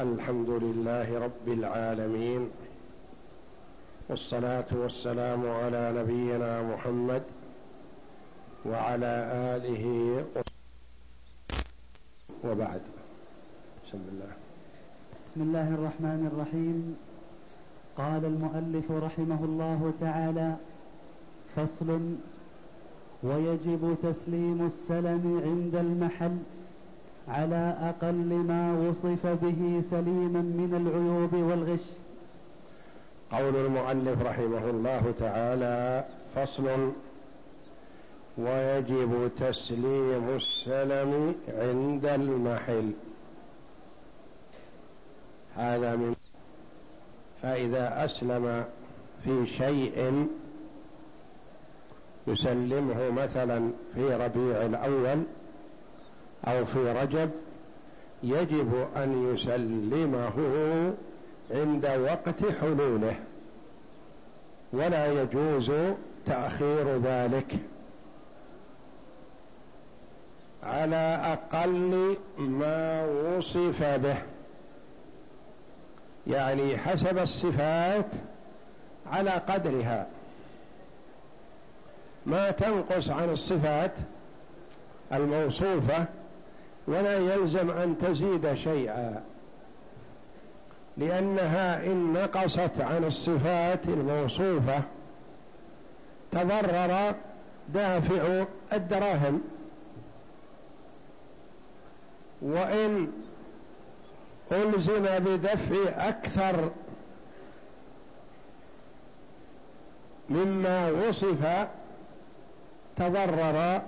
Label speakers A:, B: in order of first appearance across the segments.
A: الحمد لله رب العالمين والصلاة والسلام على نبينا محمد وعلى آله وبعد. بسم الله.
B: بسم الله الرحمن الرحيم. قال المؤلف رحمه الله تعالى فصل ويجب تسليم السلم عند المحل. على أقل ما وصف به سليما من العيوب والغش.
A: قول المؤلف رحمه الله تعالى فصل ويجب تسليم السلم عند المحل. هذا من فإذا أسلم في شيء يسلمه مثلا في ربيع الأول أو في رجب يجب أن يسلمه عند وقت حلوله. ولا يجوز تأخير ذلك. على أقل ما وصف به. يعني حسب الصفات على قدرها. ما تنقص عن الصفات الموصوفة ولا يلزم أن تزيد شيئا لأنها إن نقصت عن الصفات الموصوفة تضرر دافع الدراهم. وإن ألزم بدفع أكثر مما وصف تضرر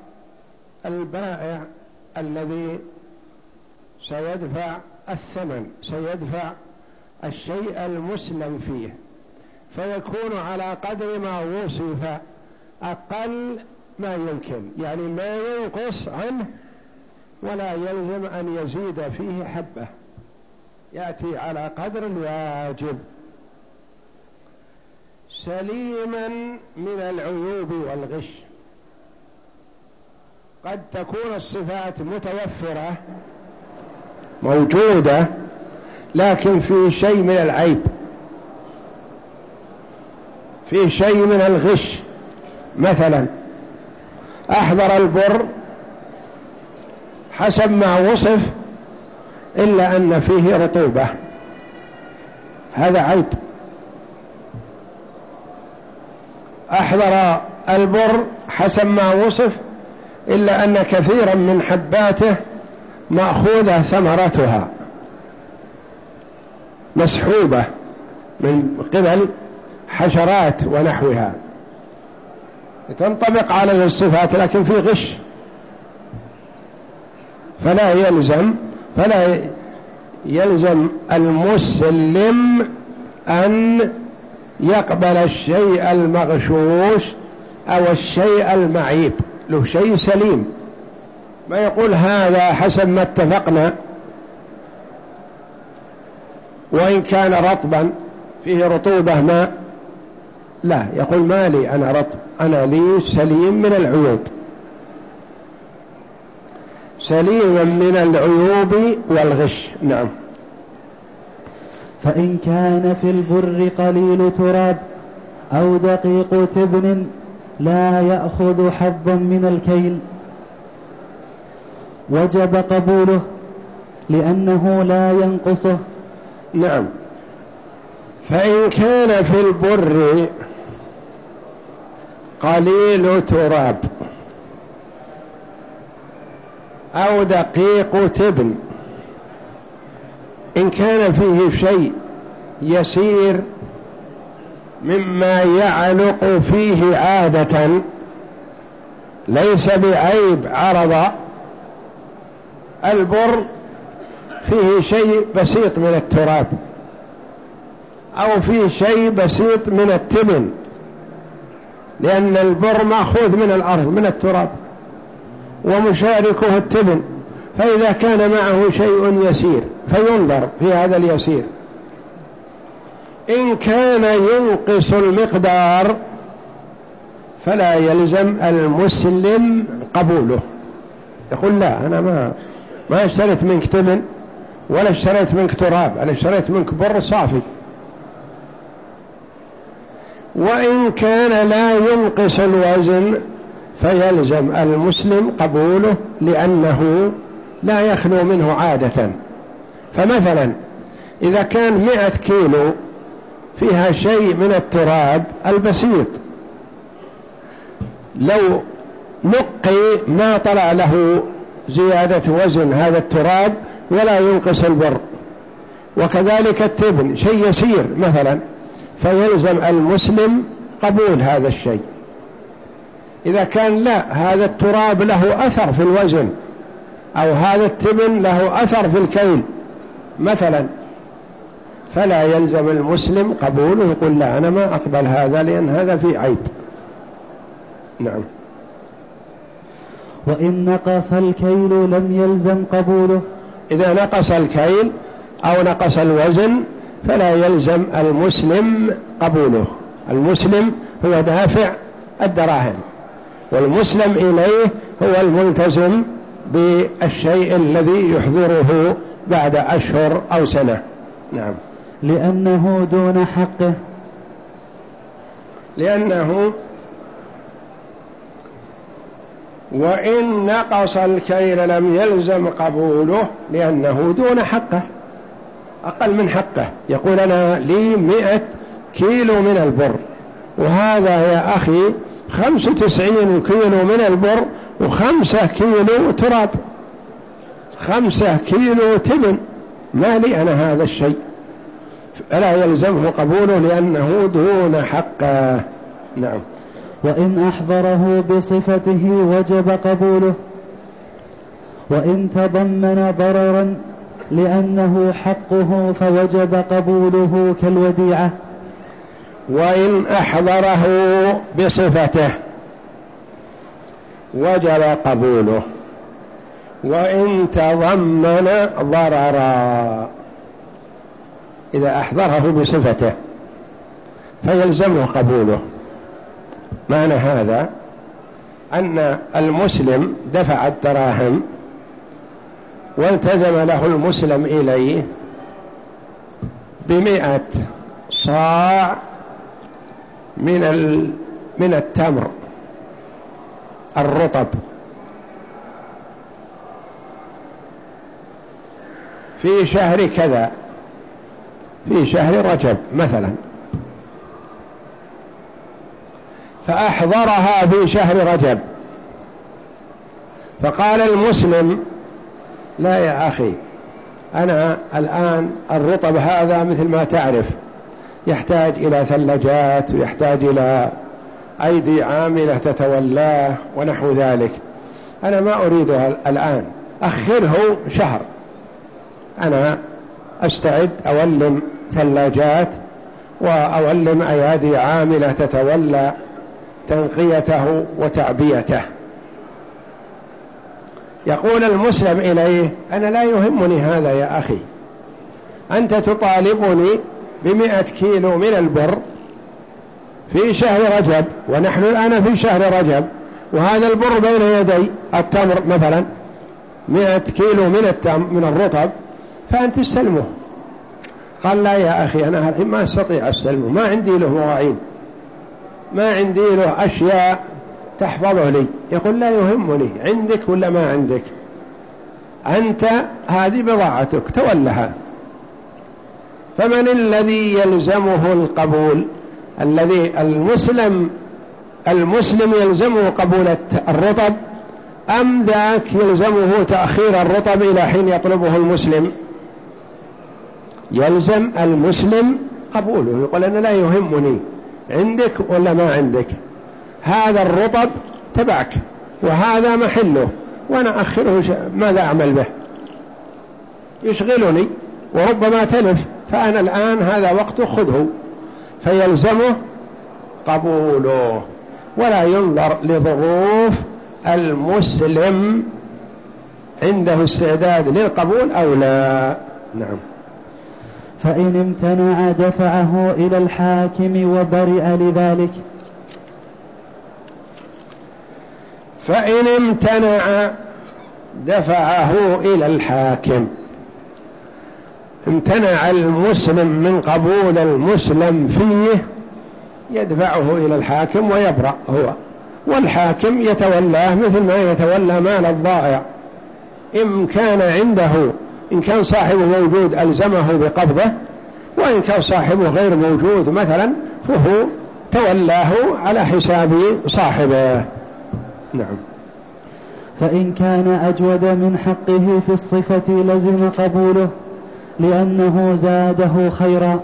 A: البائع الذي سيدفع الثمن سيدفع الشيء المسلم فيه. فيكون على قدر ما وصف أقل ما يمكن. يعني ما ينقص عنه ولا يلزم أن يزيد فيه حبة. يأتي على قدر الواجب. سليما من العيوب والغش. قد تكون الصفات متوفرة موجودة لكن في شيء من العيب. في شيء من الغش. مثلا أحضر البر حسب ما وصف إلا أن فيه رطوبة. هذا عيب. أحضر البر حسب ما وصف إلا أن كثيرا من حباته مأخوذة ثمرتها. مسحوبة من قبل حشرات ونحوها. تنطبق عليه الصفات لكن في غش. فلا يلزم فلا يلزم المسلم أن يقبل الشيء المغشوش أو الشيء المعيب. له شيء سليم. ما يقول هذا حسب ما اتفقنا وإن كان رطبا فيه رطوبة ماء. لا يقول ما لي أنا رطب أنا لي سليم من العيوب. سليما من العيوب والغش. نعم.
B: فإن كان في البر قليل تراب أو دقيق تبن لا يأخذ حظا من الكيل. وجب قبوله لأنه لا ينقصه.
A: نعم. فإن كان في البر قليل تراب أو دقيق تبن إن كان فيه شيء يسير مما يعلق فيه عادة ليس بعيب عرض البر فيه شيء بسيط من التراب أو فيه شيء بسيط من التبن لأن البر مأخوذ من الأرض من التراب ومشاركه التبن فإذا كان معه شيء يسير فينظر في هذا اليسير. إن كان ينقص المقدار فلا يلزم المسلم قبوله. يقول لا أنا ما ما اشتريت منك تمن ولا اشتريت منك تراب أنا اشتريت منك بر صافي. وإن كان لا ينقص الوزن فيلزم المسلم قبوله لأنه لا يخلو منه عادة. فمثلا إذا كان مئة كيلو فيها شيء من التراب البسيط لو نقي ما طلع له زيادة وزن هذا التراب ولا ينقص البر. وكذلك التبن شيء يسير مثلا فيلزم المسلم قبول هذا الشيء. إذا كان لا هذا التراب له أثر في الوزن أو هذا التبن له أثر في الكيل. مثلا فلا يلزم المسلم قبوله يقول لا أنا ما أقبل هذا لأن هذا في عيب. نعم.
B: وإن نقص الكيل لم يلزم قبوله.
A: إذا نقص الكيل أو نقص الوزن فلا يلزم المسلم قبوله. المسلم هو دافع الدراهم والمسلم إليه هو الملتزم بالشيء الذي يحضره بعد أشهر أو سنة. نعم.
B: لأنه دون حقه.
A: لأنه وإن نقص الكيل لم يلزم قبوله لأنه دون حقه أقل من حقه. يقول أنا لي مئة كيلو من البر وهذا يا أخي خمسة وتسعين كيلو من البر وخمسة كيلو تراب خمسة كيلو تبن ما لي أنا هذا الشيء. فلا يلزمه قبوله لأنه دون حقه. نعم.
B: وإن أحضره بصفته وجب قبوله وإن تضمن ضررا لأنه حقه فوجب قبوله كالوديعة.
A: وإن أحضره بصفته وجب قبوله. وإن تضمن ضررا إذا أحضره بصفته فيلزمه قبوله. معنى هذا أن المسلم دفع الدراهم والتزم له المسلم إليه بمئة صاع من من التمر الرطب. في شهر كذا في شهر رجب مثلا. فأحضرها في شهر رجب. فقال المسلم لا يا أخي أنا الآن الرطب هذا مثل ما تعرف يحتاج إلى ثلاجات ويحتاج إلى أيدي عاملة تتولاه ونحو ذلك. أنا ما أريدها الآن أخره شهر. أنا أستعد أولم ثلاجات وأولم أيادي عاملة تتولى تنقيته وتعبيته. يقول المسلم إليه أنا لا يهمني هذا يا أخي. أنت تطالبني بمئة كيلو من البر في شهر رجب ونحن الآن في شهر رجب وهذا البر بين يدي التمر مثلا مئة كيلو من التمر من الرطب فأنت تستلمه قال لا يا أخي أنا ما أستطيع أستلمه ما عندي له مواعين. ما عندي له أشياء تحفظه لي. يقول لا يهمني عندك ولا ما عندك؟ أنت هذه بضاعتك تولها. فمن الذي يلزمه القبول؟ الذي المسلم المسلم يلزمه قبول الرطب أم ذاك يلزمه تأخير الرطب إلى حين يطلبه المسلم؟ يلزم المسلم قبوله. يقول أنا لا يهمني. عندك ولا ما عندك؟ هذا الرطب تبعك وهذا محله وأنا أخره ماذا أعمل به؟ يشغلني وربما تلف فأنا الآن هذا وقت خذه. فيلزمه قبوله ولا ينظر لظروف المسلم عنده استعداد للقبول أو لا. نعم.
B: فإن امتنع دفعه إلى الحاكم وبرئ لذلك.
A: فإن امتنع دفعه إلى الحاكم. امتنع المسلم من قبول المسلم فيه يدفعه إلى الحاكم ويبرأ هو. والحاكم يتولاه مثل ما يتولى مال الضائع. إن كان عنده إن كان صاحبه موجود ألزمه بقبضه وإن كان صاحبه غير موجود مثلا فهو تولاه على حساب صاحبه. نعم.
B: فإن كان أجود من حقه في الصفة لزم قبوله لأنه زاده خيرا.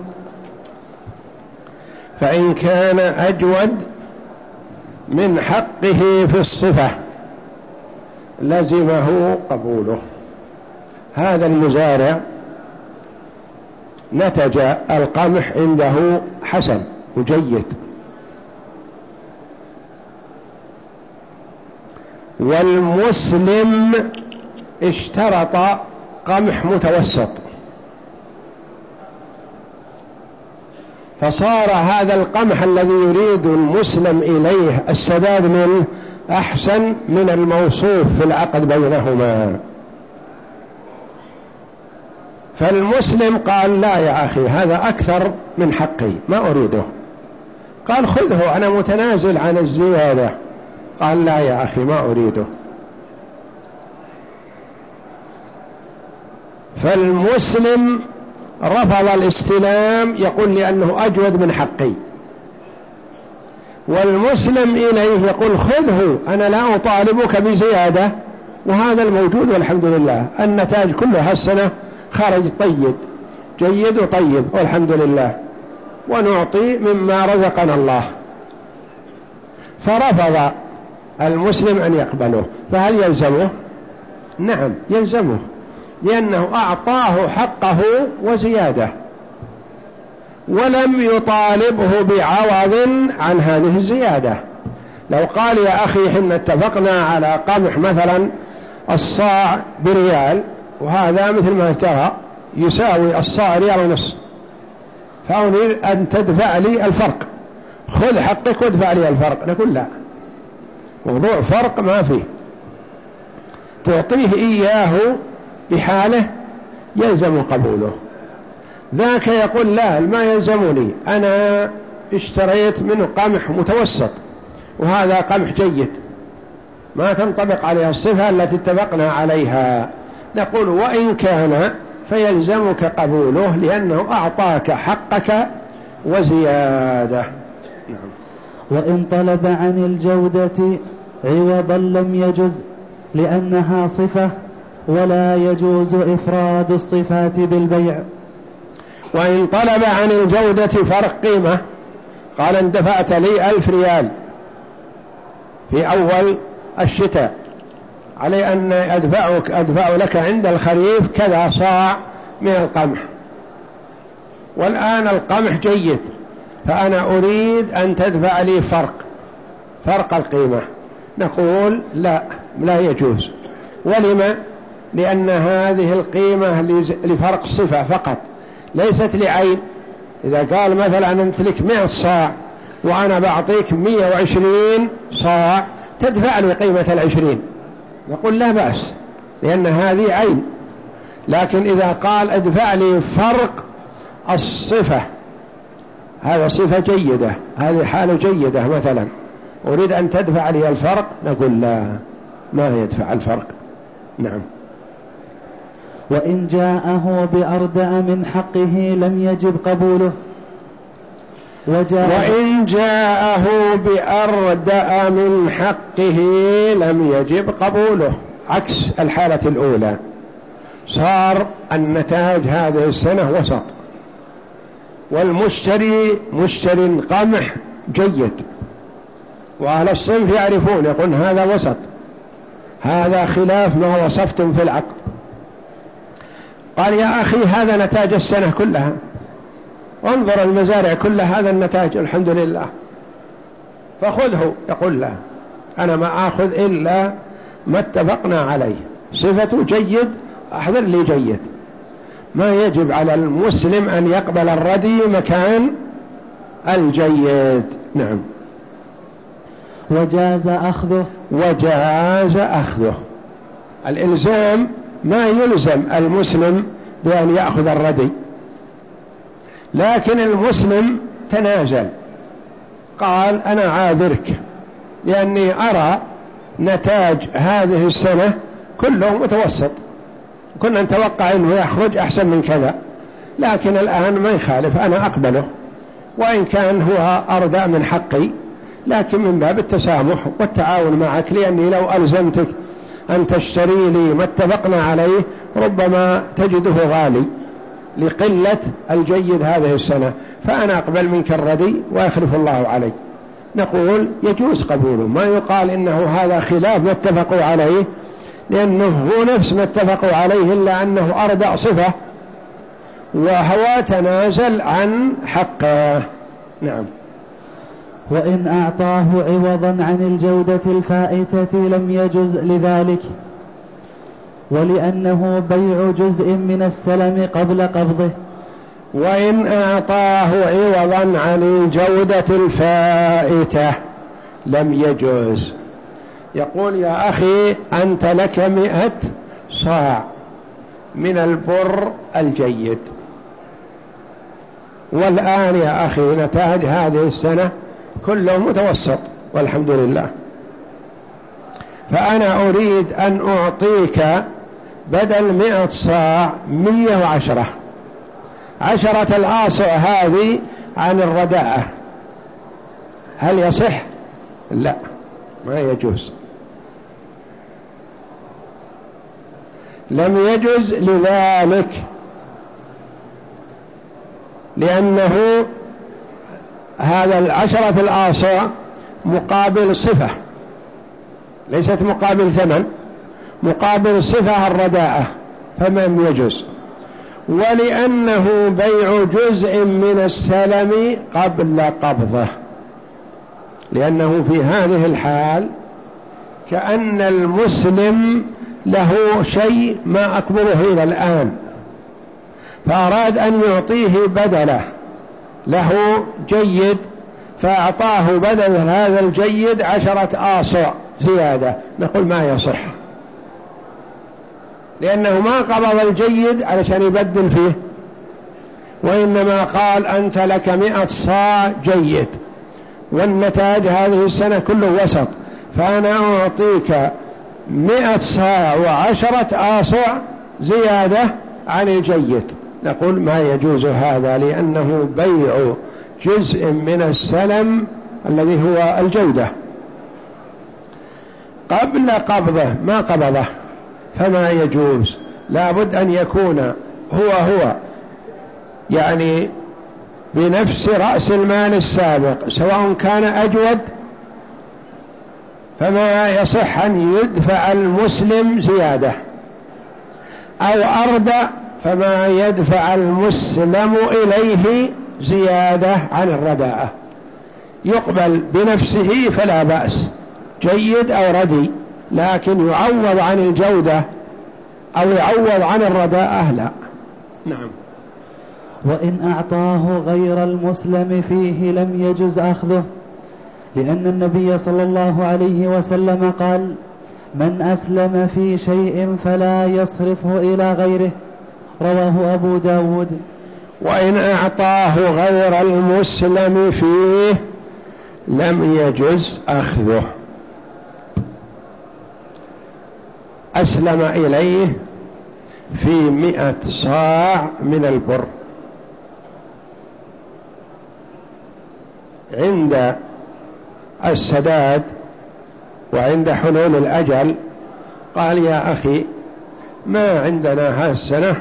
A: فإن كان أجود من حقه في الصفة لزمه قبوله. هذا المزارع نتج القمح عنده حسن وجيد. والمسلم اشترط قمح متوسط. فصار هذا القمح الذي يريد المسلم إليه السداد منه أحسن من الموصوف في العقد بينهما. فالمسلم قال لا يا أخي هذا أكثر من حقي ما أريده. قال خذه أنا متنازل عن الزيادة. قال لا يا أخي ما أريده. فالمسلم رفض الاستلام يقول لأنه أجود من حقي. والمسلم إليه يقول خذه أنا لا أطالبك بزيادة. وهذا الموجود والحمد لله النتاج كله هالسنة خرج طيب. جيد وطيب والحمد لله ونعطي مما رزقنا الله. فرفض المسلم أن يقبله. فهل يلزمه؟ نعم يلزمه. لأنه أعطاه حقه وزيادة. ولم يطالبه بعوض عن هذه الزيادة. لو قال يا أخي حنا اتفقنا على قمح مثلا الصاع بريال وهذا مثل ما ترى يساوي الصاع ريال ونص. فأريد أن تدفع لي الفرق. خذ حقك وادفع لي الفرق. نقول لا. موضوع فرق ما فيه. تعطيه إياه بحاله يلزم قبوله. ذاك يقول لا ما يلزمني. أنا اشتريت منه قمح متوسط وهذا قمح جيد. ما تنطبق عليها الصفة التي اتفقنا عليها. نقول وإن كان فيلزمك قبوله لأنه أعطاك حقك وزيادة.
B: نعم. وإن طلب عن الجودة عوضا لم يجز لأنها صفة ولا يجوز إفراد الصفات بالبيع.
A: وإن طلب عن الجودة فرق قيمة. قال ان دفعت لي ألف ريال في أول الشتاء. علي أن أدفعك أدفع لك عند الخريف كذا صاع من القمح. والآن القمح جيد فأنا أريد أن تدفع لي فرق فرق القيمة. نقول لا لا يجوز. ولما لأن هذه القيمة لفرق صفة فقط ليست لعين. إذا قال مثلا أنت لك مئة صاع وأنا بعطيك مئة وعشرين صاع تدفع لي قيمة العشرين. نقول لا بأس لأن هذه عين. لكن إذا قال ادفع لي فرق الصفة هذا صفة جيدة هذه حالة جيدة مثلا. أريد أن تدفع لي الفرق؟ نقول لا ما يدفع الفرق. نعم.
B: وإن جاءه بأردأ من حقه لم يجب قبوله.
A: وجاء وإن جاءه بأردأ من حقه لم يجب قبوله. عكس الحالة الأولى. صار النتاج هذه السنة وسط. والمشتري مشتري قمح جيد. وأهل الصنف يعرفون يقول هذا وسط. هذا خلاف ما وصفتم في العقد. قال يا أخي هذا نتاج السنة كلها. انظر المزارع كلها هذا النتاج الحمد لله فخذه. يقول لا أنا ما آخذ إلا ما اتفقنا عليه. صفته جيد أحضر لي جيد. ما يجب على المسلم أن يقبل الردي مكان الجيد. نعم.
B: وجاز أخذه.
A: وجاز أخذه. الإلزام ما يلزم المسلم بأن يأخذ الردي. لكن المسلم تنازل. قال أنا عاذرك لأني أرى نتاج هذه السنة كله متوسط. كنا نتوقع أنه يخرج أحسن من كذا. لكن الآن ما يخالف أنا أقبله. وإن كان هو أردى من حقي لكن من باب التسامح والتعاون معك لأني لو ألزمتك أن تشتري لي ما اتفقنا عليه ربما تجده غالي. لقلة الجيد هذه السنة فأنا أقبل منك الردي ويخلف الله علي نقول يجوز قبوله ما يقال إنه هذا خلاف ما اتفقوا عليه لأنه هو نفس ما اتفقوا عليه إلا أنه أردع صفة وهو تنازل عن حقه. نعم.
B: وإن أعطاه عوضا عن الجودة الفائتة لم يجز لذلك. ولأنه بيع جزء من السلم قبل قبضه.
A: وإن أعطاه عوضا عن الجودة الفائتة لم يجوز. يقول يا أخي أنت لك مئة صاع من البر الجيد. والآن يا أخي نتاج هذه السنة كله متوسط والحمد لله. فأنا أريد أن أعطيك بدل مئة صاع مية وعشرة. عشرة الآصع هذه عن الرداءة. هل يصح؟ لا ما يجوز. لم يجز لذلك لأنه هذا العشرة الآصع مقابل صفة ليست مقابل ثمن. مقابل صفة الرداءة فمن يجوز؟ ولأنه بيع جزء من السلم قبل قبضه لأنه في هذه الحال كأن المسلم له شيء ما أقبضه إلى الآن فأراد أن يعطيه بدله له جيد فأعطاه بدل هذا الجيد عشرة آصع زيادة نقول ما يصح. لأنه ما قبض الجيد علشان يبدل فيه. وإنما قال أنت لك مئة صاع جيد. والنتاج هذه السنة كله وسط. فأنا أعطيك مئة صاع وعشرة آصع زيادة عن الجيد. نقول ما يجوز هذا لأنه بيع جزء من السلم الذي هو الجودة. قبل قبضه ما قبضه؟ فما يجوز. لابد أن يكون هو هو يعني بنفس رأس المال السابق سواء كان أجود فما يصح أن يدفع المسلم زيادة. أو أرضى فما يدفع المسلم إليه زيادة عن الرداءة. يقبل بنفسه فلا بأس جيد أو ردي. لكن يعوض عن الجودة أو يعوض عن الرداءة لا. نعم.
B: وإن أعطاه غير المسلم فيه لم يجز أخذه لأن النبي صلى الله عليه وسلم قال من أسلم في شيء فلا يصرفه إلى غيره رواه أبو داود.
A: وإن أعطاه غير المسلم فيه لم يجز أخذه. أسلم إليه في مئة صاع من البر. عند السداد وعند حلول الأجل قال يا أخي ما عندنا هذه السنة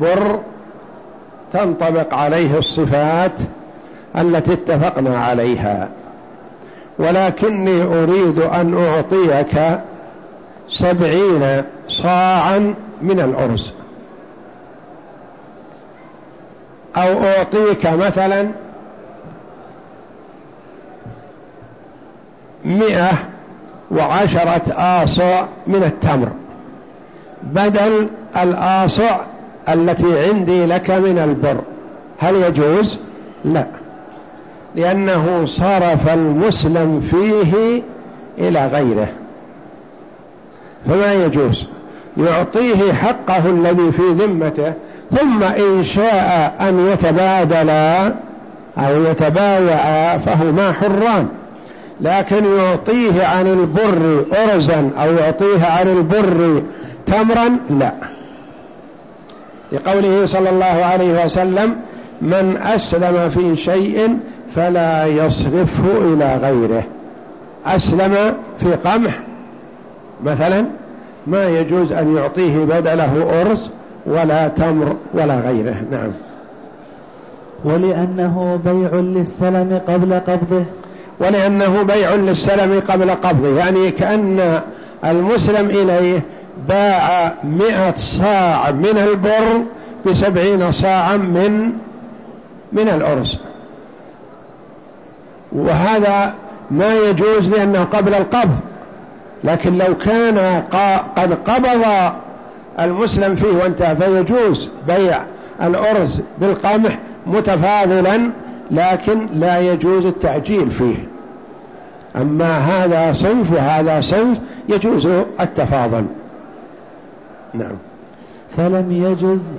A: بر تنطبق عليه الصفات التي اتفقنا عليها. ولكني أريد أن أعطيك سبعين صاعا من الأرز. أو أعطيك مثلا مئة وعشرة آصع من التمر. بدل الآصع التي عندي لك من البر هل يجوز؟ لا لأنه صرف المسلم فيه إلى غيره. فما يجوز؟ يعطيه حقه الذي في ذمته ثم إن شاء أن يتبادلا أو يتبايعا فهما حران. لكن يعطيه عن البر أرزا أو يعطيه عن البر تمرا لا. لقوله صلى الله عليه وسلم من أسلم في شيء فلا يصرفه إلى غيره. أسلم في قمح مثلا ما يجوز أن يعطيه بدله أرز ولا تمر ولا غيره. نعم.
B: ولأنه بيع للسلم قبل قبضه.
A: ولأنه بيع للسلم قبل قبضه. يعني كأن المسلم إليه باع مئة صاع من البر بسبعين صاعا من من الأرز. وهذا ما يجوز لأنه قبل القبض. لكن لو كان قد قبض المسلم فيه وانتهى فيجوز بيع الأرز بالقمح متفاضلا لكن لا يجوز التعجيل فيه. أما هذا صنف وهذا صنف يجوز التفاضل. نعم.
B: فلم يجز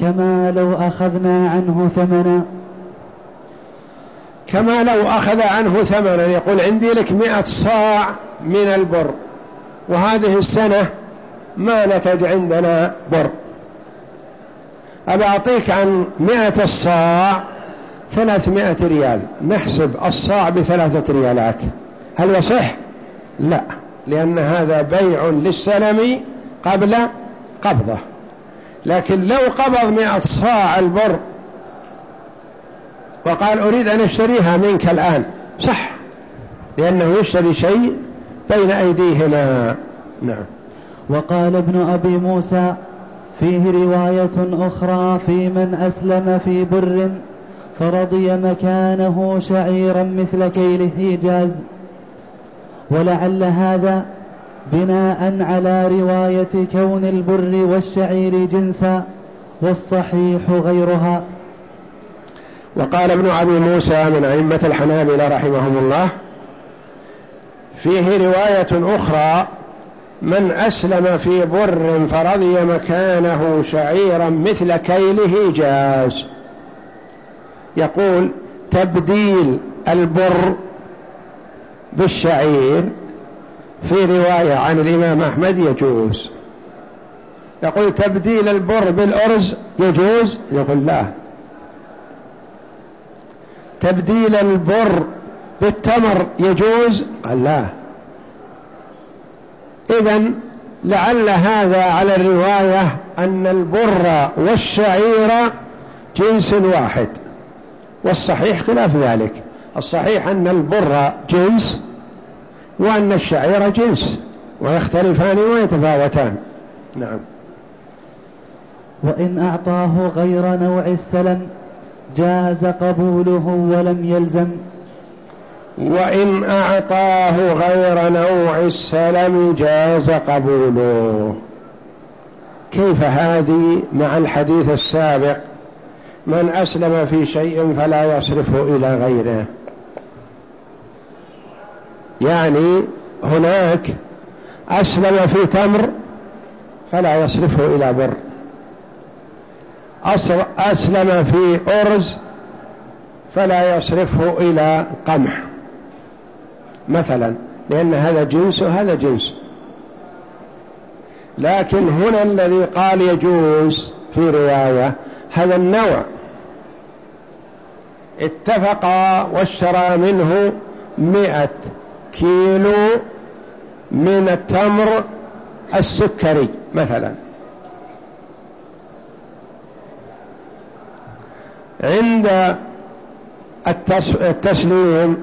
B: كما لو أخذنا عنه ثمنا.
A: كما لو أخذ عنه ثمنا يقول عندي لك مئة صاع من البر. وهذه السنة ما نتج عندنا بر. أبى أعطيك عن مئة الصاع ثلاثمائة ريال. نحسب الصاع بثلاثة ريالات. هل يصح؟ لا. لأن هذا بيع للسلم قبل قبضه. لكن لو قبض مئة صاع البر وقال أريد أن أشتريها منك الآن صح. لأنه يشتري شيء بين أيديهما. نعم.
B: وقال ابن أبي موسى فيه رواية أخرى في من أسلم في بر فرضي مكانه شعيرا مثل كيله جاز ولعل هذا بناء على رواية كون البر والشعير جنسا والصحيح غيرها.
A: وقال ابن أبي موسى من أئمة الحنابلة رحمهم الله فيه رواية أخرى من أسلم في بر فرضي مكانه شعيرا مثل كيله جاز يقول تبديل البر بالشعير في رواية عن الإمام أحمد يجوز يقول تبديل البر بالأرز يجوز؟ يقول لا تبديل البر بالتمر يجوز؟ قال لا. إذا لعل هذا على الرواية أن البر والشعير جنس واحد والصحيح خلاف ذلك. الصحيح أن البر جنس وأن الشعير جنس ويختلفان ويتفاوتان. نعم.
B: وإن أعطاه غير نوع السلم جاز قبوله ولم يلزم.
A: وإن أعطاه غير نوع السلم جاز قبوله. كيف هذه مع الحديث السابق؟ من أسلم في شيء فلا يصرفه إلى غيره. يعني هناك أسلم في تمر فلا يصرفه إلى بر. أسلم في أرز فلا يصرفه إلى قمح. مثلا لأن هذا جنس وهذا جنس. لكن هنا الذي قال يجوز في رواية هذا النوع. اتفق واشترى منه مئة كيلو من التمر السكري مثلا. عند التسليم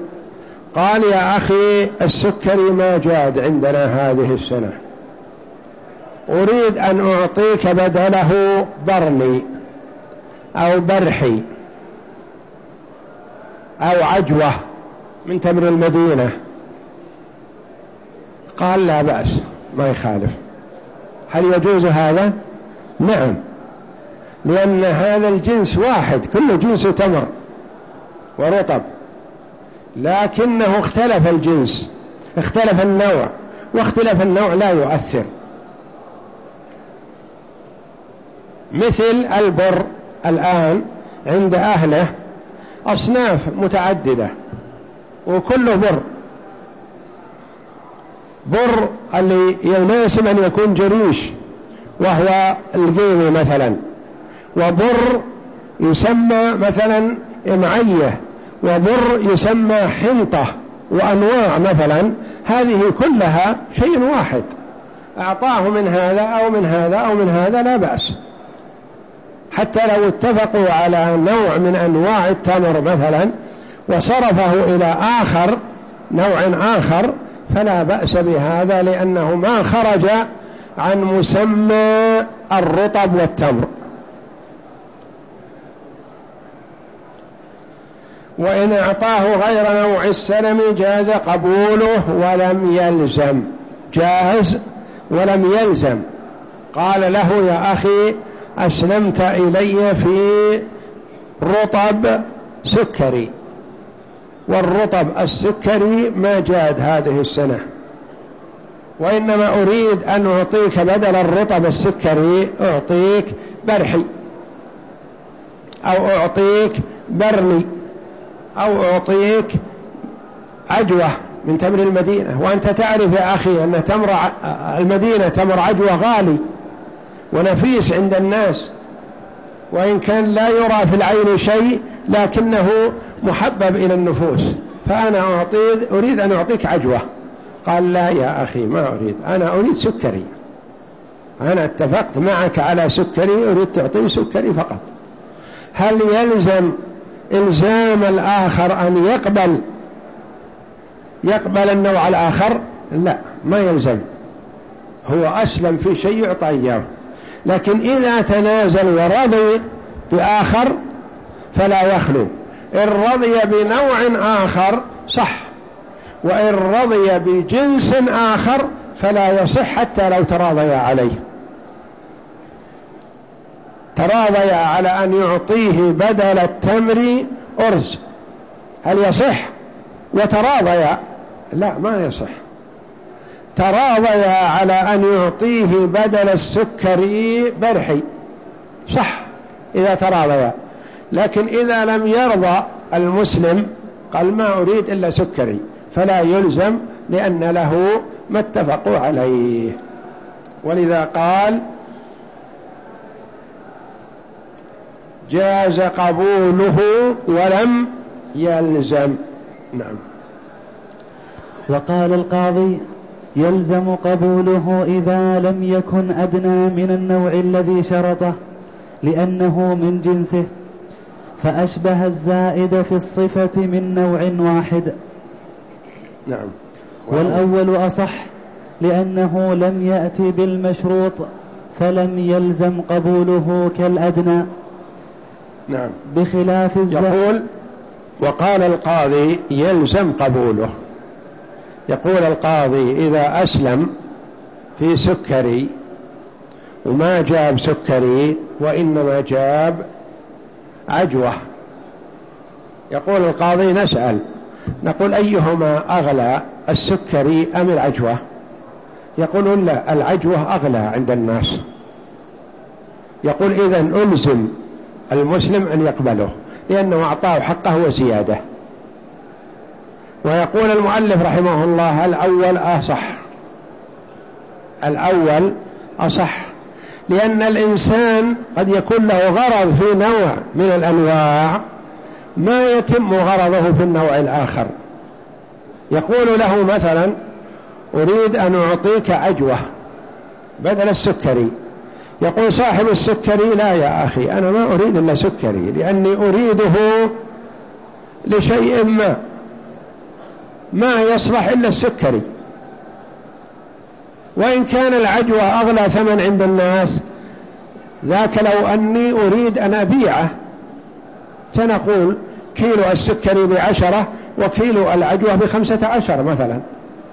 A: قال يا أخي السكري ما جاد عندنا هذه السنة. أريد أن أعطيك بدله برني أو برحي أو عجوة من تمر المدينة. قال لا بأس ما يخالف. هل يجوز هذا؟ نعم لأن هذا الجنس واحد كل جنس تمر ورطب. لكنه اختلف الجنس اختلف النوع واختلف النوع لا يؤثر. مثل البر الآن عند أهله أصناف متعددة وكله بر. بر اللي يناسب أن يكون جريش وهو القيمي مثلا. وبر يسمى مثلا إمعية. وبر يسمى حنطة وأنواع مثلا هذه كلها شيء واحد. أعطاه من هذا أو من هذا أو من هذا لا بأس. حتى لو اتفقوا على نوع من أنواع التمر مثلا وصرفه إلى آخر نوع آخر فلا بأس بهذا لأنه ما خرج عن مسمى الرطب والتمر. وإن أعطاه غير نوع السلم جاز قبوله ولم يلزم. جاز ولم يلزم. قال له يا أخي أسلمت إلي في رطب سكري. والرطب السكري ما جاد هذه السنة. وإنما أريد أن أعطيك بدل الرطب السكري أعطيك برحي. أو أعطيك برني. أو أعطيك عجوة من تمر المدينة. وأنت تعرف يا أخي أن تمر المدينة تمر عجوة غالي ونفيس عند الناس. وإن كان لا يرى في العين شيء لكنه محبب إلى النفوس. فأنا أعطيد أريد أن أعطيك عجوة. قال لا يا أخي ما أريد. أنا أريد سكري. أنا اتفقت معك على سكري. أريد تعطي سكري فقط. هل يلزم إلزام الآخر أن يقبل. يقبل النوع الآخر؟ لا ما يلزم. هو أسلم في شيء يعطى إياه. لكن إذا تنازل ورضي بآخر فلا يخلو. إن رضي بنوع آخر صح. وإن رضي بجنس آخر فلا يصح حتى لو تراضي عليه. تراضي على أن يعطيه بدل التمر أرز. هل يصح؟ وتراضي لا ما يصح. تراضي على أن يعطيه بدل السكري برحي. صح إذا تراضيا. لكن إذا لم يرضى المسلم قال ما أريد إلا سكري فلا يلزم لأن له ما اتفقوا عليه. ولذا قال جاز قبوله ولم يلزم. نعم.
B: وقال القاضي يلزم قبوله إذا لم يكن أدنى من النوع الذي شرطه لأنه من جنسه فأشبه الزائد في الصفة من نوع واحد.
A: نعم.
B: والأول أصح لأنه لم يأتي بالمشروط فلم يلزم قبوله كالأدنى.
A: نعم.
B: بخلاف
A: الزائد يقول وقال القاضي يلزم قبوله. يقول القاضي إذا أسلم في سكري وما جاب سكري وإنما جاب عجوة. يقول القاضي نسأل نقول أيهما أغلى السكري أم العجوة؟ يقولون لا العجوة أغلى عند الناس. يقول إذا ألزم المسلم أن يقبله لأنه أعطاه حقه وزيادة. ويقول المؤلف رحمه الله الأول أصح. الأول أصح لأن الإنسان قد يكون له غرض في نوع من الأنواع ما يتم غرضه في النوع الآخر. يقول له مثلا أريد أن أعطيك عجوة بدل السكري. يقول صاحب السكري لا يا أخي أنا ما أريد إلا سكري لأني أريده لشيء ما ما يصلح إلا السكري. وإن كان العجوة أغلى ثمن عند الناس ذاك لو أني أريد أن أبيعه سنقول كيلو السكري بعشرة وكيلو العجوة بخمسة عشر مثلا.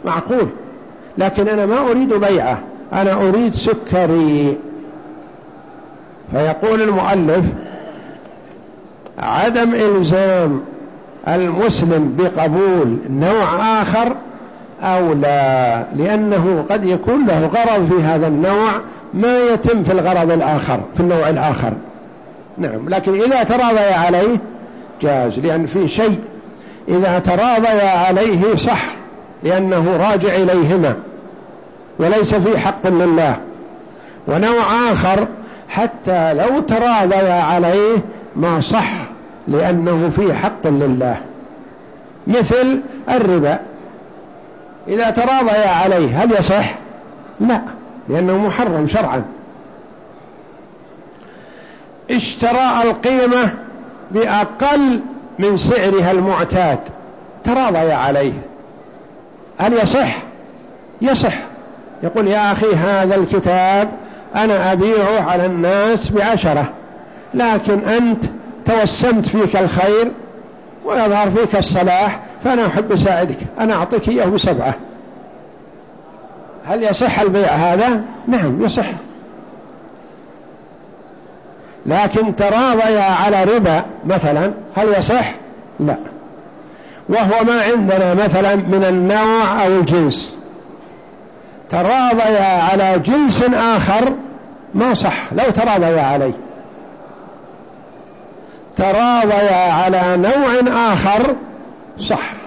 A: معقول. لكن أنا ما أريد بيعه أنا أريد سكري. فيقول المؤلف عدم إلزام المسلم بقبول نوع آخر أو لا لأنه قد يكون له غرض في هذا النوع ما يتم في الغرض الآخر في النوع الآخر. نعم لكن إذا تراضي عليه جاز لأن في شيء إذا تراضي عليه صح لأنه راجع إليهما وليس في حق لله. ونوع آخر حتى لو تراضي عليه ما صح لأنه في حق لله. مثل الربا. إذا تراضي عليه هل يصح؟ لا لأنه محرم شرعا. اشترى القيمة بأقل من سعرها المعتاد. تراضي عليه. هل يصح؟ يصح. يقول يا أخي هذا الكتاب أنا أبيعه على الناس بعشرة لكن أنت توسمت فيك الخير ويظهر فيك الصلاح فأنا أحب أساعدك أنا أعطيك إياه بسبعة هل يصح البيع هذا؟ نعم يصح لكن تراضي على ربا مثلا هل يصح؟ لا وهو ما عندنا مثلا من النوع أو الجنس تراضي على جنس آخر ما صح لو تراضي عليه. تراضي على نوع آخر صح.